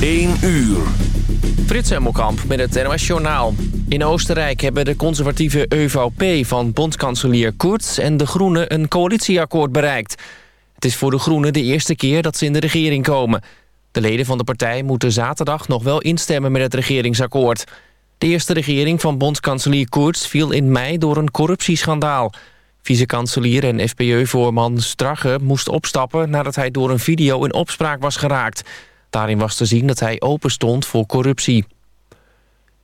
1 uur. Frits Hemmelkamp met het NOS Journaal. In Oostenrijk hebben de conservatieve EVP van bondskanselier Kurz... en de Groenen een coalitieakkoord bereikt. Het is voor de Groenen de eerste keer dat ze in de regering komen. De leden van de partij moeten zaterdag nog wel instemmen met het regeringsakkoord. De eerste regering van bondskanselier Kurz viel in mei door een corruptieschandaal. Vicekanselier en FPÖ-voorman Strache moest opstappen... nadat hij door een video in opspraak was geraakt... Daarin was te zien dat hij open stond voor corruptie.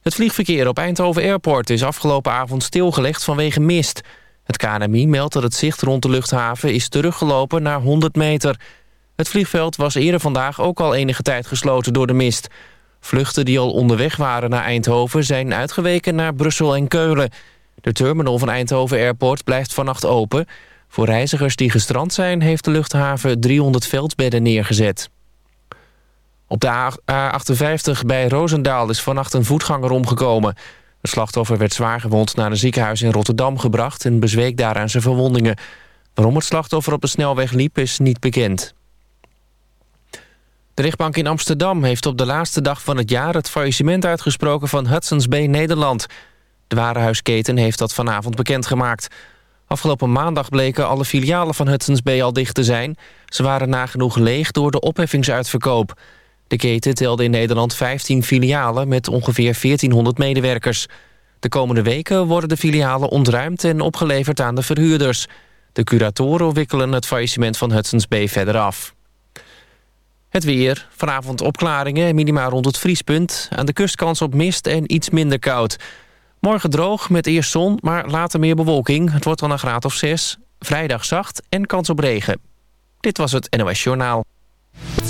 Het vliegverkeer op Eindhoven Airport is afgelopen avond stilgelegd vanwege mist. Het KNMI meldt dat het zicht rond de luchthaven is teruggelopen naar 100 meter. Het vliegveld was eerder vandaag ook al enige tijd gesloten door de mist. Vluchten die al onderweg waren naar Eindhoven zijn uitgeweken naar Brussel en Keulen. De terminal van Eindhoven Airport blijft vannacht open. Voor reizigers die gestrand zijn heeft de luchthaven 300 veldbedden neergezet. Op de A58 bij Roosendaal is vannacht een voetganger omgekomen. Het slachtoffer werd zwaargewond naar een ziekenhuis in Rotterdam gebracht... en bezweek daar aan zijn verwondingen. Waarom het slachtoffer op de snelweg liep is niet bekend. De rechtbank in Amsterdam heeft op de laatste dag van het jaar... het faillissement uitgesproken van Hudson's Bay Nederland. De warenhuisketen heeft dat vanavond bekendgemaakt. Afgelopen maandag bleken alle filialen van Hudson's Bay al dicht te zijn. Ze waren nagenoeg leeg door de opheffingsuitverkoop. De keten telde in Nederland 15 filialen met ongeveer 1400 medewerkers. De komende weken worden de filialen ontruimd en opgeleverd aan de verhuurders. De curatoren wikkelen het faillissement van Hudson's Bay verder af. Het weer. Vanavond opklaringen, minimaal rond het vriespunt. Aan de kust kans op mist en iets minder koud. Morgen droog met eerst zon, maar later meer bewolking. Het wordt dan een graad of 6. Vrijdag zacht en kans op regen. Dit was het NOS Journaal.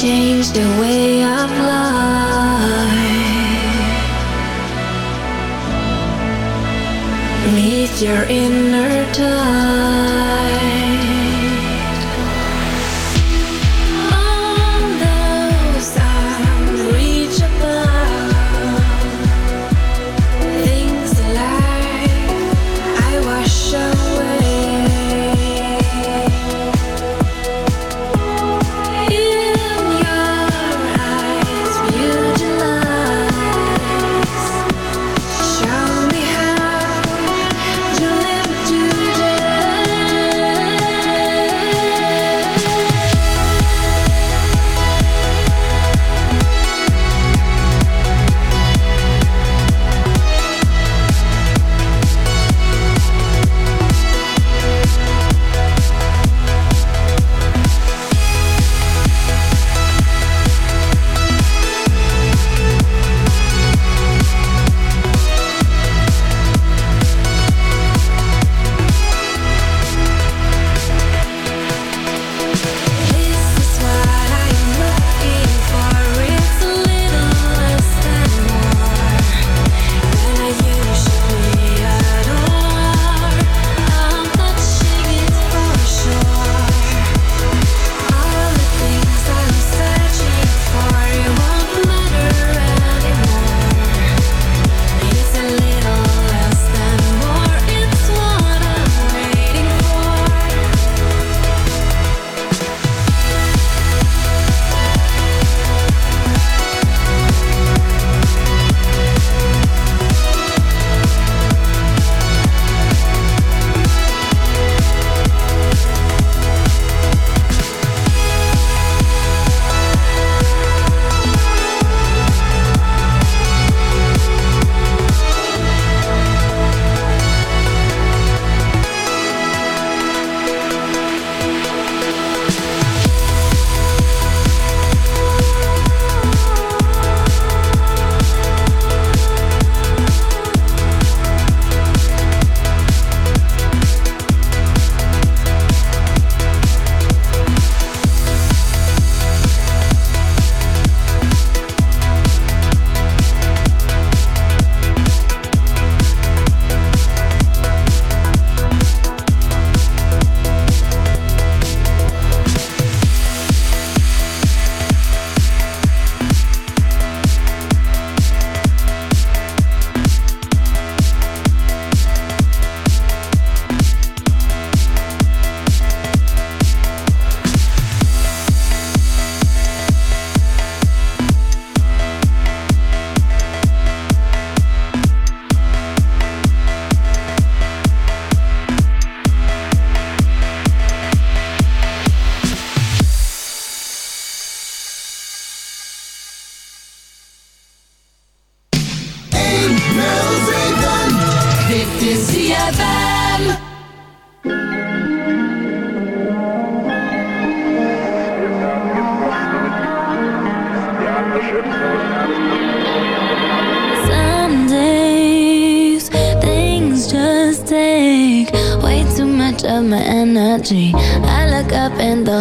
change the way of life. Meet your inner time.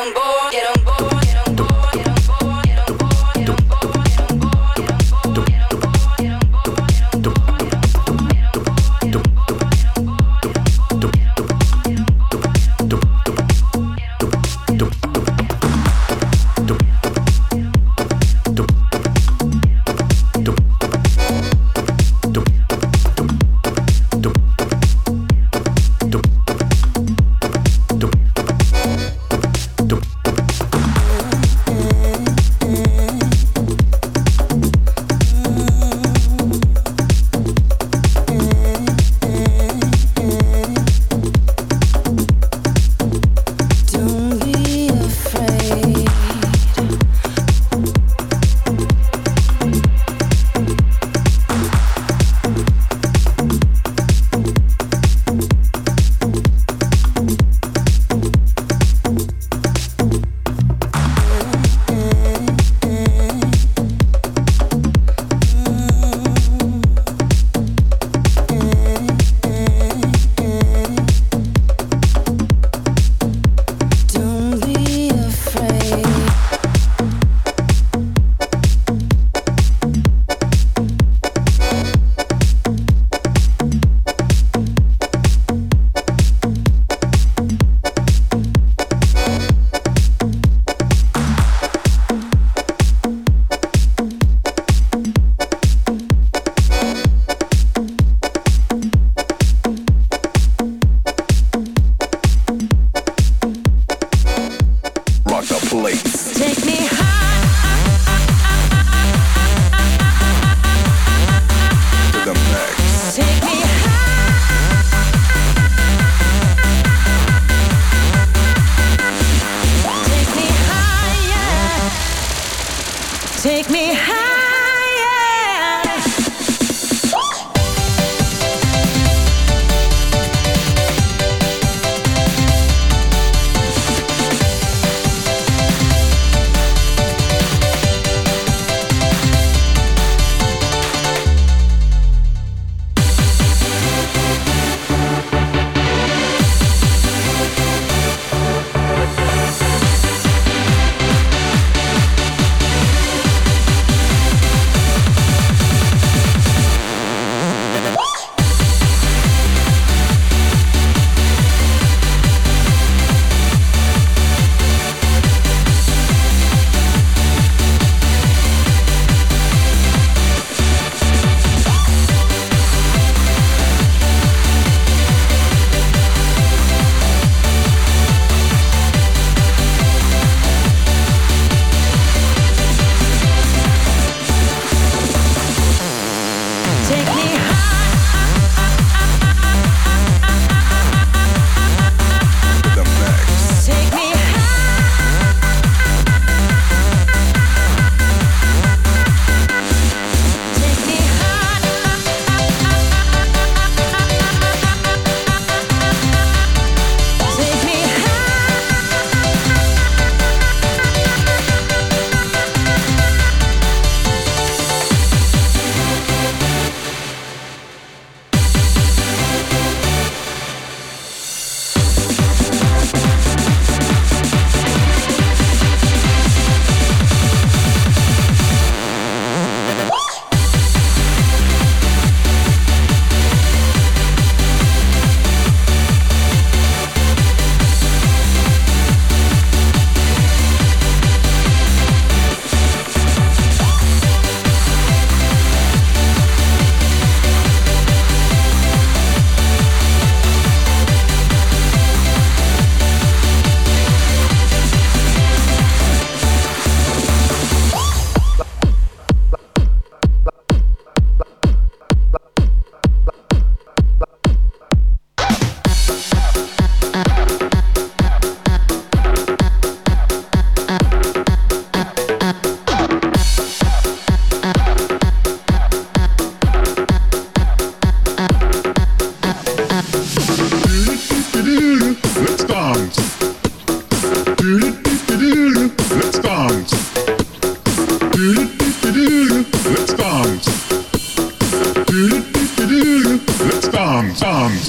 on board, get on board,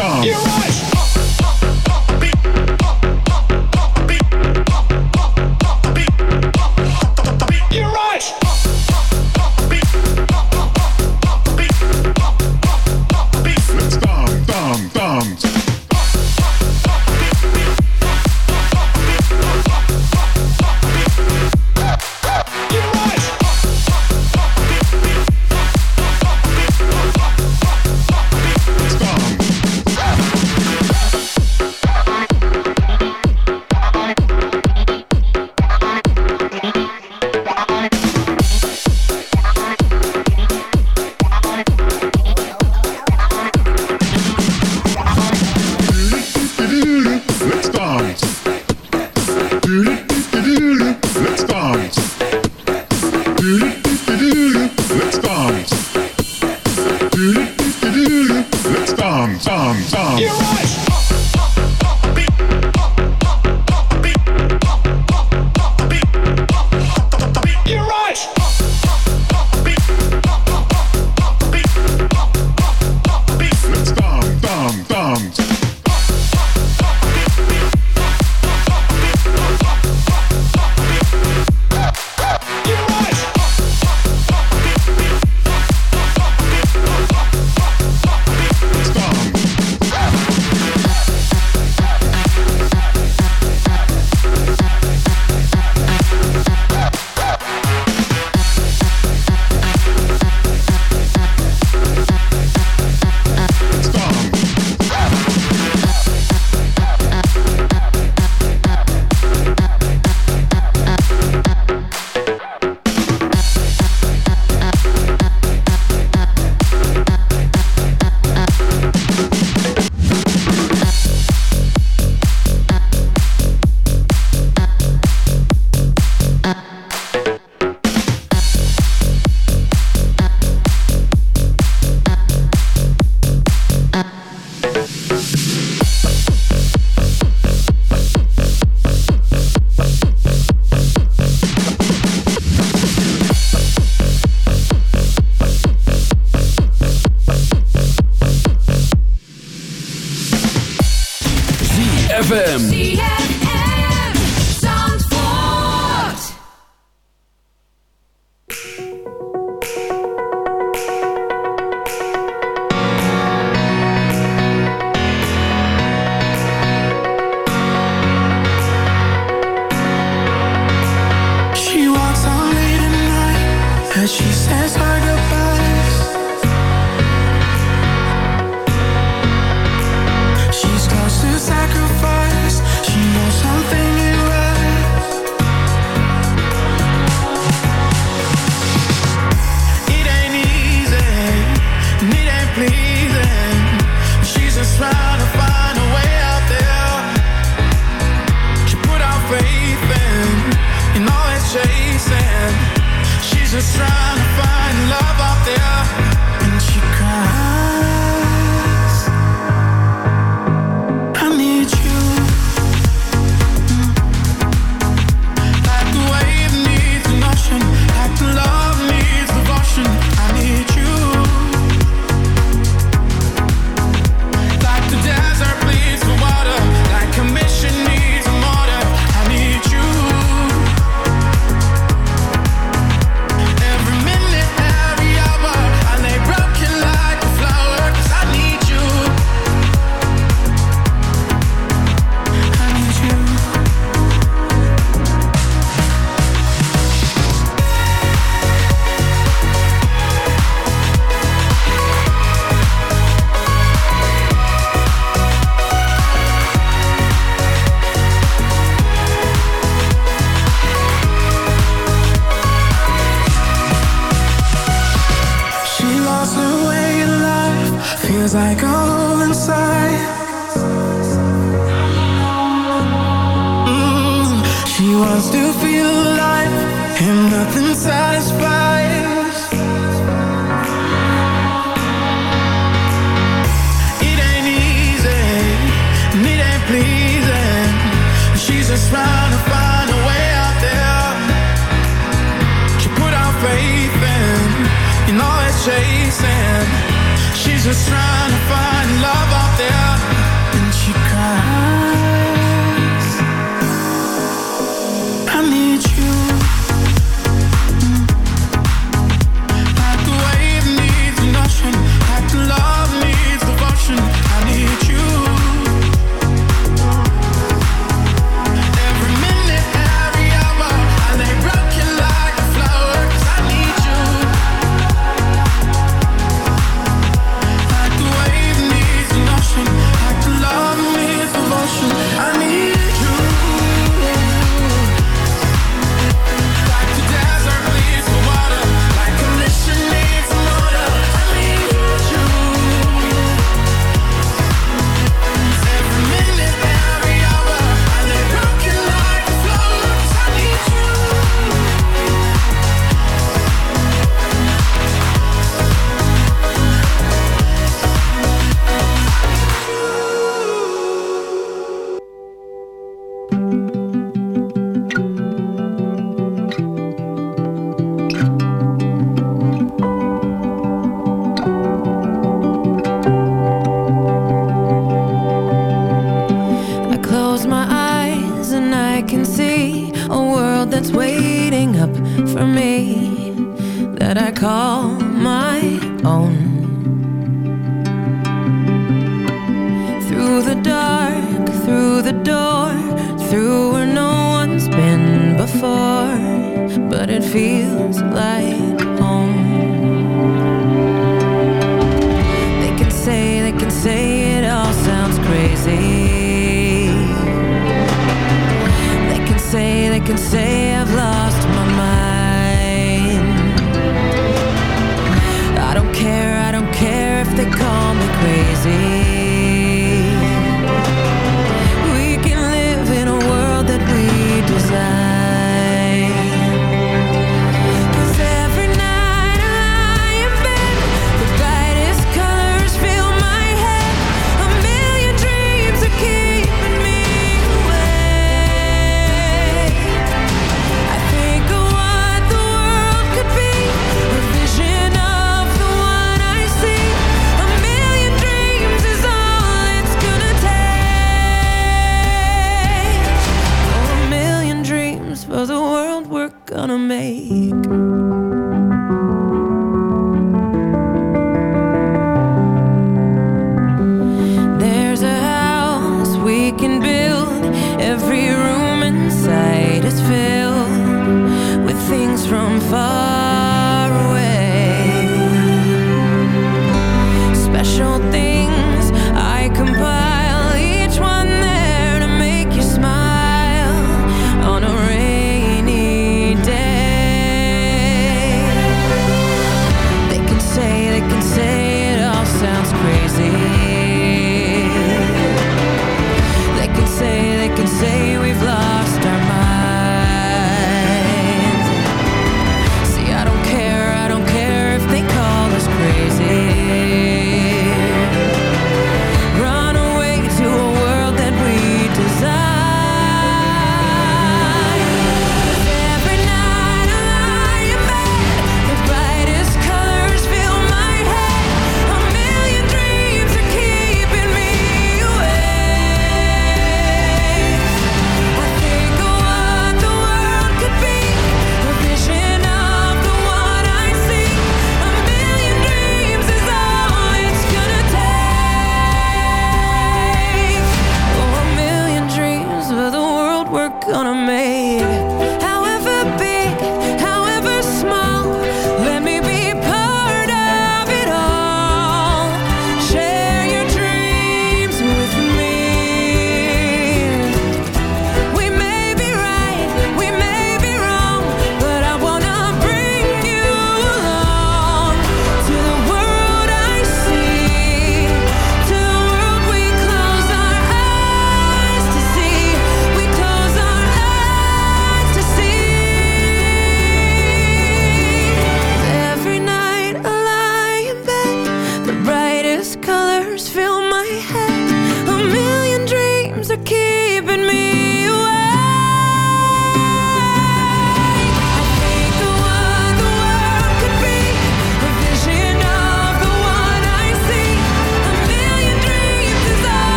song. You're right.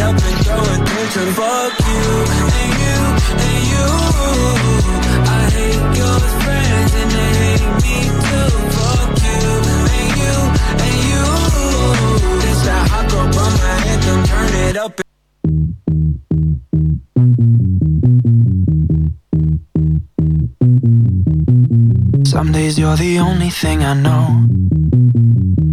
Attention. Fuck you and you and you. I hate your friends and they hate me too. Fuck you and you and you. That hot girl my. Turn it up. Some days you're the only thing I know.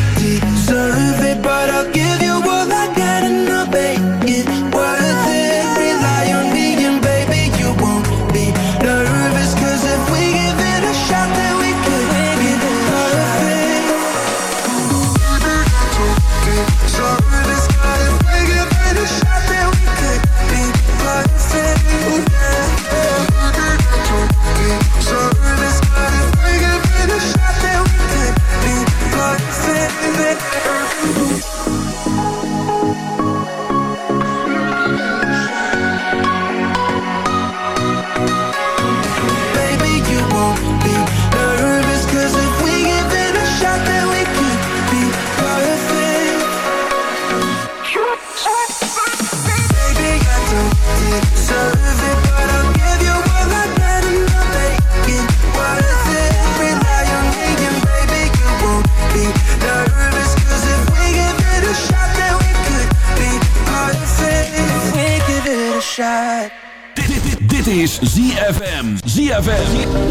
ZFM.